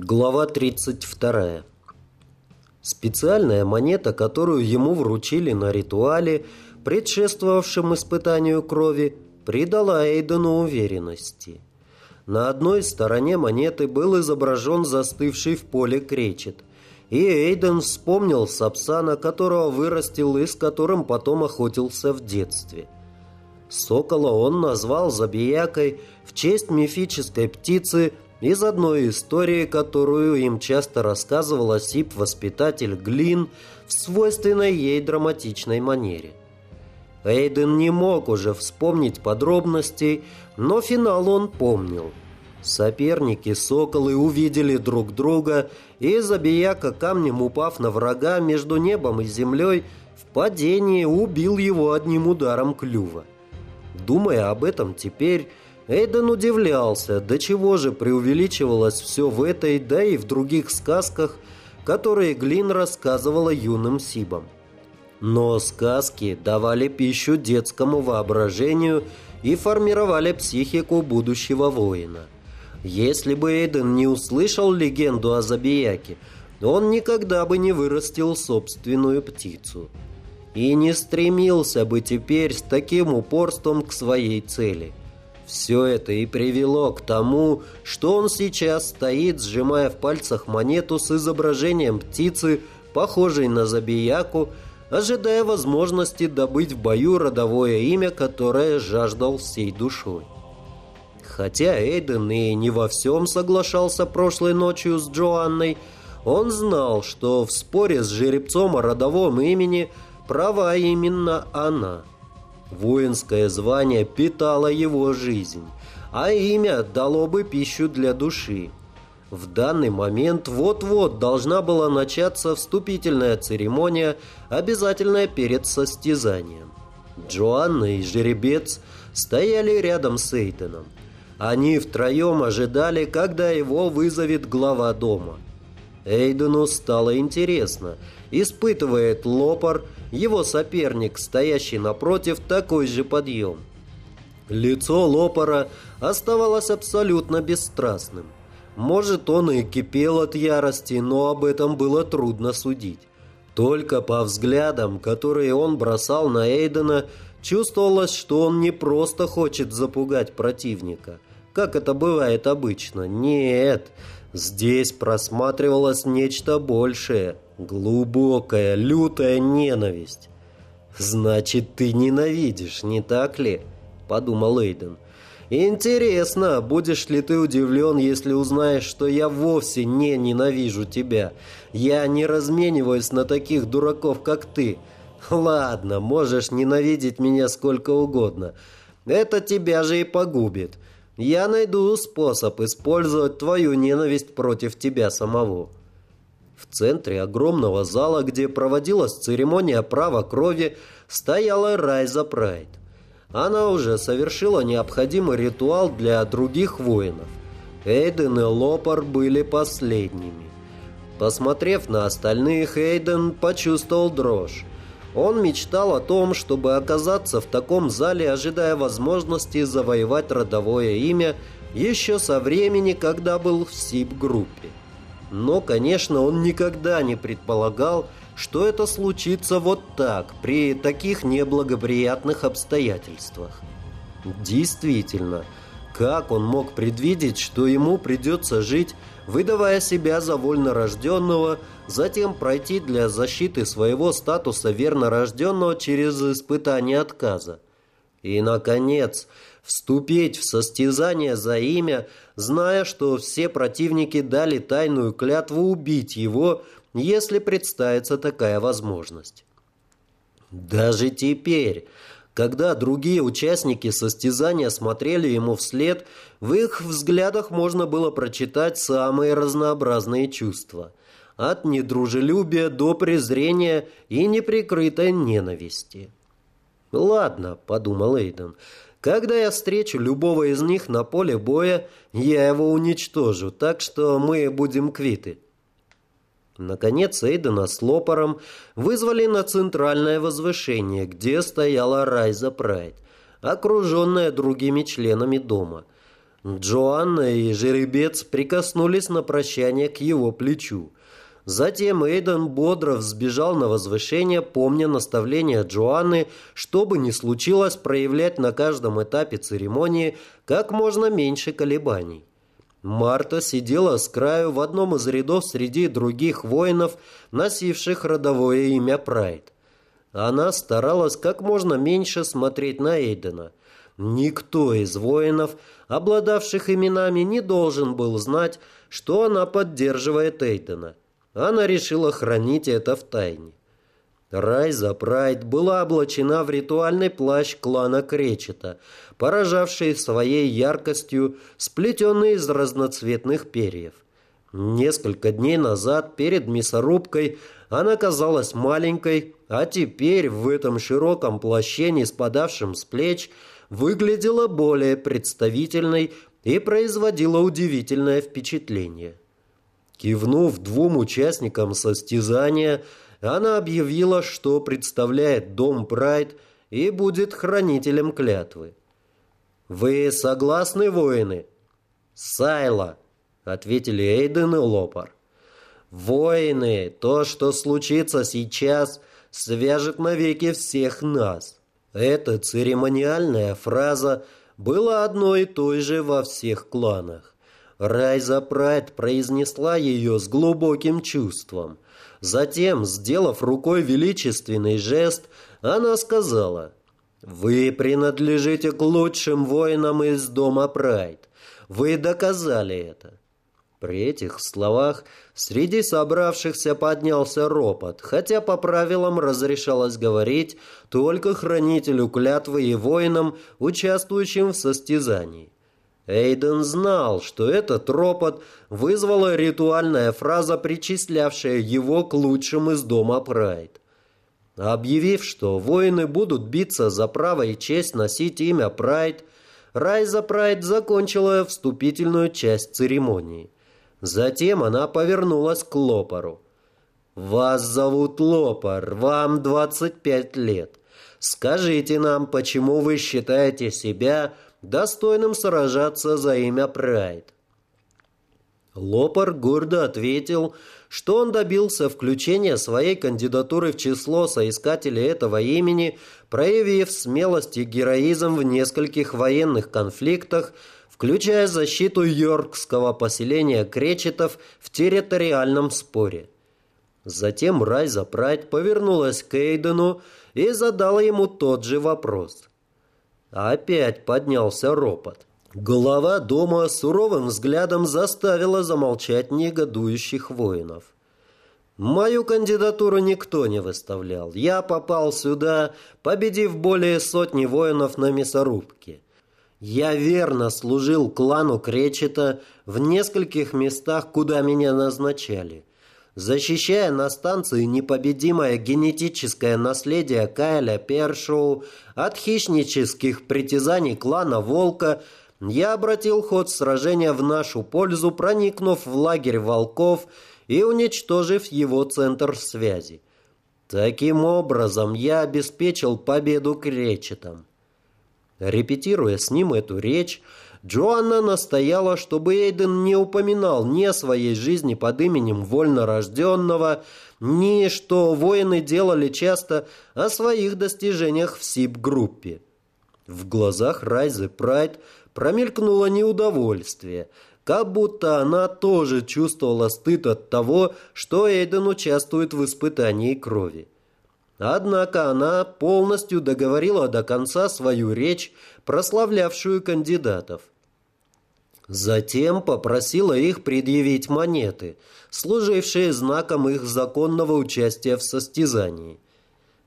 Глава 32. Специальная монета, которую ему вручили на ритуале, предшествовавшем испытанию крови, придала Эйдену уверенности. На одной стороне монеты был изображен застывший в поле кречет, и Эйден вспомнил Сапсана, которого вырастил и с которым потом охотился в детстве. Сокола он назвал Забиякой в честь мифической птицы – из одной истории, которую им часто рассказывал Осип-воспитатель Глин в свойственной ей драматичной манере. Эйден не мог уже вспомнить подробностей, но финал он помнил. Соперники Соколы увидели друг друга, и Забияка, камнем упав на врага между небом и землей, в падении убил его одним ударом клюва. Думая об этом теперь, Эйден удивлялся, до чего же преувеличивалось все в этой, да и в других сказках, которые Глин рассказывала юным Сибам. Но сказки давали пищу детскому воображению и формировали психику будущего воина. Если бы Эйден не услышал легенду о Забияке, он никогда бы не вырастил собственную птицу. И не стремился бы теперь с таким упорством к своей цели – все это и привело к тому, что он сейчас стоит, сжимая в пальцах монету с изображением птицы, похожей на забияку, ожидая возможности добыть в бою родовое имя, которое жаждал всей душой. Хотя Эйден и не во всем соглашался прошлой ночью с Джоанной, он знал, что в споре с жеребцом о родовом имени права именно она – Воинское звание питало его жизнь, а имя дало бы пищу для души. В данный момент вот-вот должна была начаться вступительная церемония, обязательная перед состязанием. Джоанна и жеребец стояли рядом с Эйтоном. Они втроем ожидали, когда его вызовет глава дома. Эйдену стало интересно, испытывает лопар – его соперник, стоящий напротив, такой же подъем. Лицо Лопара оставалось абсолютно бесстрастным. Может, он и кипел от ярости, но об этом было трудно судить. Только по взглядам, которые он бросал на Эйдена, чувствовалось, что он не просто хочет запугать противника, как это бывает обычно. Нет, здесь просматривалось нечто большее – Глубокая, лютая ненависть. «Значит, ты ненавидишь, не так ли?» – подумал Эйден. «Интересно, будешь ли ты удивлен, если узнаешь, что я вовсе не ненавижу тебя. Я не размениваюсь на таких дураков, как ты. Ладно, можешь ненавидеть меня сколько угодно. Это тебя же и погубит. Я найду способ использовать твою ненависть против тебя самого». В центре огромного зала, где проводилась церемония права крови, стояла Райза Прайд. Она уже совершила необходимый ритуал для других воинов. Эйден и Лопар были последними. Посмотрев на остальных, Эйден почувствовал дрожь. Он мечтал о том, чтобы оказаться в таком зале, ожидая возможности завоевать родовое имя еще со времени, когда был в СИП-группе. Но, конечно, он никогда не предполагал, что это случится вот так, при таких неблагоприятных обстоятельствах. Действительно, как он мог предвидеть, что ему придется жить, выдавая себя за вольнорожденного, затем пройти для защиты своего статуса вернорожденного через испытание отказа? И, наконец, вступить в состязание за имя, зная, что все противники дали тайную клятву убить его, если представится такая возможность. Даже теперь, когда другие участники состязания смотрели ему вслед, в их взглядах можно было прочитать самые разнообразные чувства – от недружелюбия до презрения и неприкрытой ненависти. «Ладно», — подумал Эйден, когда я встречу любого из них на поле боя, я его уничтожу, так что мы будем квиты». Наконец Эйдена с Лопаром вызвали на центральное возвышение, где стояла Райза Прайд, окруженная другими членами дома. Джоанна и жеребец прикоснулись на прощание к его плечу. Затем Эйден бодро взбежал на возвышение, помня наставление Джоанны, чтобы не случилось проявлять на каждом этапе церемонии как можно меньше колебаний. Марта сидела с краю в одном из рядов среди других воинов, носивших родовое имя Прайд. Она старалась как можно меньше смотреть на Эйдена. Никто из воинов, обладавших именами, не должен был знать, что она поддерживает Эйдена – она решила хранить это в тайне. Райза Прайд была облачена в ритуальный плащ клана Кречета, поражавший своей яркостью, сплетенный из разноцветных перьев. Несколько дней назад, перед мясорубкой, она казалась маленькой, а теперь в этом широком плаще, не спадавшем с плеч, выглядела более представительной и производила удивительное впечатление. Кивнув двум участникам состязания, она объявила, что представляет дом Прайд и будет хранителем клятвы. «Вы согласны, воины?» «Сайла», — ответили Эйден и Лопар. «Воины, то, что случится сейчас, свяжет навеки всех нас». Эта церемониальная фраза была одной и той же во всех кланах. Райза Прайд произнесла ее с глубоким чувством. Затем, сделав рукой величественный жест, она сказала, «Вы принадлежите к лучшим воинам из дома Прайд. Вы доказали это». При этих словах среди собравшихся поднялся ропот, хотя по правилам разрешалось говорить только хранителю клятвы и воинам, участвующим в состязании. Эйден знал, что этот ропот вызвала ритуальная фраза, причислявшая его к лучшим из дома Прайд. Объявив, что воины будут биться за право и честь носить имя Прайд, Райза Прайд закончила вступительную часть церемонии. Затем она повернулась к Лопару. «Вас зовут Лопар, вам 25 лет. Скажите нам, почему вы считаете себя достойным сражаться за имя Прайд. Лопар гордо ответил, что он добился включения своей кандидатуры в число соискателей этого имени, проявив смелость и героизм в нескольких военных конфликтах, включая защиту йоркского поселения кречетов в территориальном споре. Затем Райза Прайд повернулась к Эйдену и задала ему тот же вопрос. Опять поднялся ропот. Голова дома суровым взглядом заставила замолчать негодующих воинов. Мою кандидатуру никто не выставлял. Я попал сюда, победив более сотни воинов на мясорубке. Я верно служил клану Кречета в нескольких местах, куда меня назначали защищая на станции непобедимое генетическое наследие Кайля Першоу от хищнических притязаний клана Волка, я обратил ход сражения в нашу пользу, проникнув в лагерь волков и уничтожив его центр связи. Таким образом, я обеспечил победу кречетам. Репетируя с ним эту речь, Джоанна настояла, чтобы Эйден не упоминал ни о своей жизни под именем вольнорожденного, ни что воины делали часто о своих достижениях в СИП-группе. В глазах Райзы Прайд промелькнуло неудовольствие, как будто она тоже чувствовала стыд от того, что Эйден участвует в испытании крови. Однако она полностью договорила до конца свою речь, прославлявшую кандидатов. Затем попросила их предъявить монеты, служившие знаком их законного участия в состязании.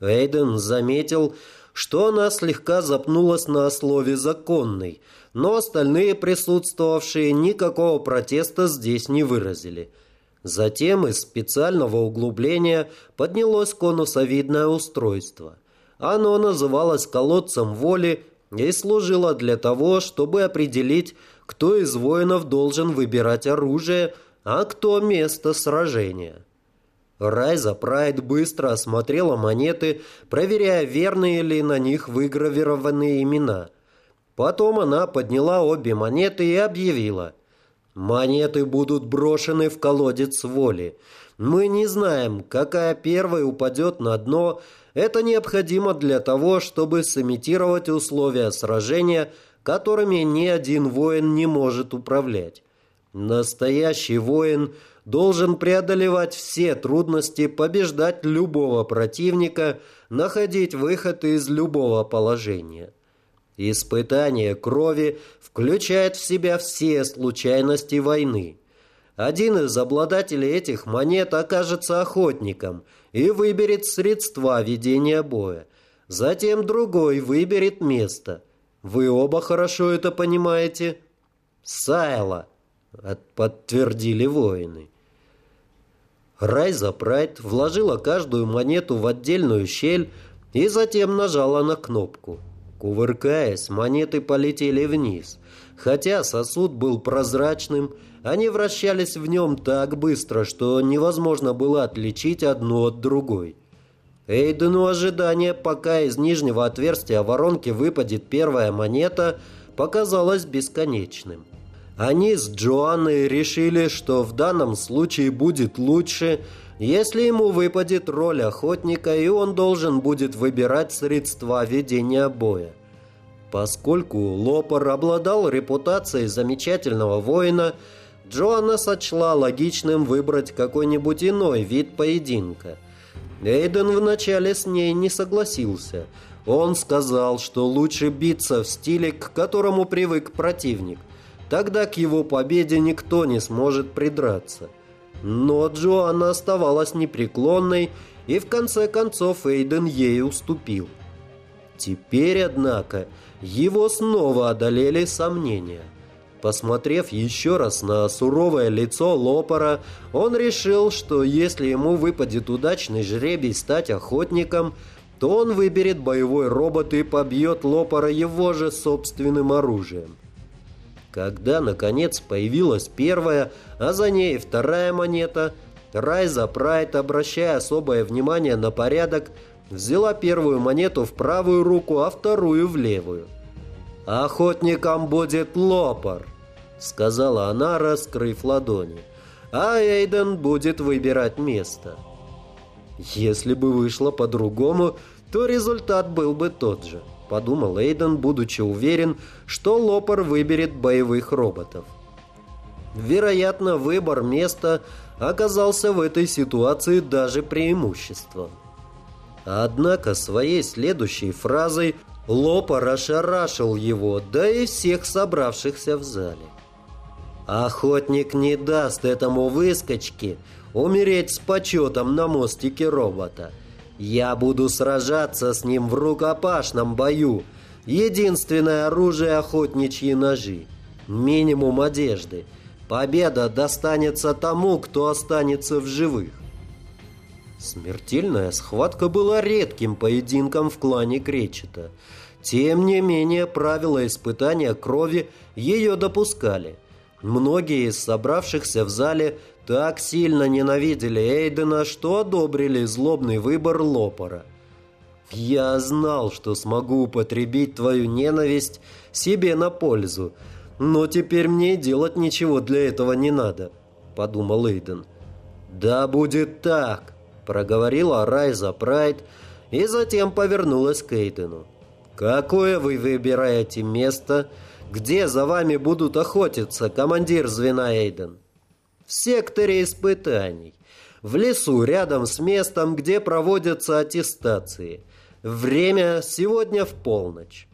Эйден заметил, что она слегка запнулась на слове «законный», но остальные присутствовавшие никакого протеста здесь не выразили – Затем из специального углубления поднялось конусовидное устройство. Оно называлось колодцем воли и служило для того, чтобы определить, кто из воинов должен выбирать оружие, а кто место сражения. Райза Прайд быстро осмотрела монеты, проверяя, верные ли на них выгравированные имена. Потом она подняла обе монеты и объявила. «Монеты будут брошены в колодец воли. Мы не знаем, какая первая упадет на дно. Это необходимо для того, чтобы сымитировать условия сражения, которыми ни один воин не может управлять. Настоящий воин должен преодолевать все трудности, побеждать любого противника, находить выход из любого положения. Испытание крови включает в себя все случайности войны. Один из обладателей этих монет окажется охотником и выберет средства ведения боя. Затем другой выберет место. Вы оба хорошо это понимаете? Сайла, подтвердили воины. Райза Прайд вложила каждую монету в отдельную щель и затем нажала на кнопку. Кувыркаясь, монеты полетели вниз. Хотя сосуд был прозрачным, они вращались в нем так быстро, что невозможно было отличить одну от другой. Эйдену ожидание, пока из нижнего отверстия воронки выпадет первая монета, показалось бесконечным. Они с Джоанной решили, что в данном случае будет лучше, если ему выпадет роль охотника, и он должен будет выбирать средства ведения боя. Поскольку Лопар обладал репутацией замечательного воина, Джоанна сочла логичным выбрать какой-нибудь иной вид поединка. Эйден вначале с ней не согласился. Он сказал, что лучше биться в стиле, к которому привык противник. Тогда к его победе никто не сможет придраться. Но Джоанна оставалась непреклонной, и в конце концов Эйден ей уступил. Теперь, однако, его снова одолели сомнения. Посмотрев еще раз на суровое лицо Лопара, он решил, что если ему выпадет удачный жребий стать охотником, то он выберет боевой робот и побьет Лопара его же собственным оружием. Когда, наконец, появилась первая, а за ней вторая монета, Райза Прайд, обращая особое внимание на порядок, взяла первую монету в правую руку, а вторую в левую. «Охотником будет лопар», — сказала она, раскрыв ладони. «А Эйден будет выбирать место». Если бы вышло по-другому, то результат был бы тот же подумал Эйден, будучи уверен, что Лопар выберет боевых роботов. Вероятно, выбор места оказался в этой ситуации даже преимуществом. Однако своей следующей фразой Лопар ошарашил его, да и всех собравшихся в зале. Охотник не даст этому выскочке умереть с почетом на мостике робота – я буду сражаться с ним в рукопашном бою. Единственное оружие – охотничьи ножи. Минимум одежды. Победа достанется тому, кто останется в живых. Смертельная схватка была редким поединком в клане Кречета. Тем не менее, правила испытания крови ее допускали. Многие из собравшихся в зале так сильно ненавидели Эйдена, что одобрили злобный выбор Лопора. «Я знал, что смогу употребить твою ненависть себе на пользу, но теперь мне делать ничего для этого не надо», — подумал Эйден. «Да будет так», — проговорила Райза Прайд и затем повернулась к Эйдену. «Какое вы выбираете место, где за вами будут охотиться, командир звена Эйден?» В секторе испытаний, в лесу рядом с местом, где проводятся аттестации. Время сегодня в полночь.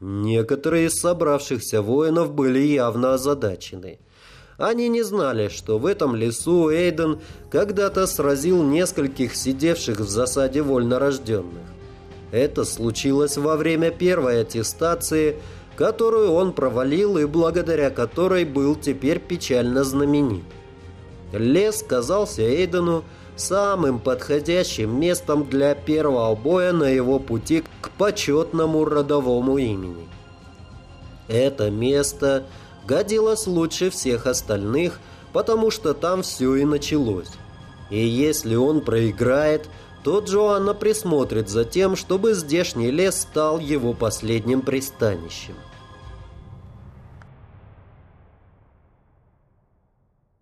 Некоторые из собравшихся воинов были явно озадачены. Они не знали, что в этом лесу Эйден когда-то сразил нескольких сидевших в засаде вольнорожденных. Это случилось во время первой аттестации – которую он провалил и благодаря которой был теперь печально знаменит. Лес казался Эйдену самым подходящим местом для первого боя на его пути к почетному родовому имени. Это место годилось лучше всех остальных, потому что там все и началось. И если он проиграет, то Джоанна присмотрит за тем, чтобы здешний лес стал его последним пристанищем.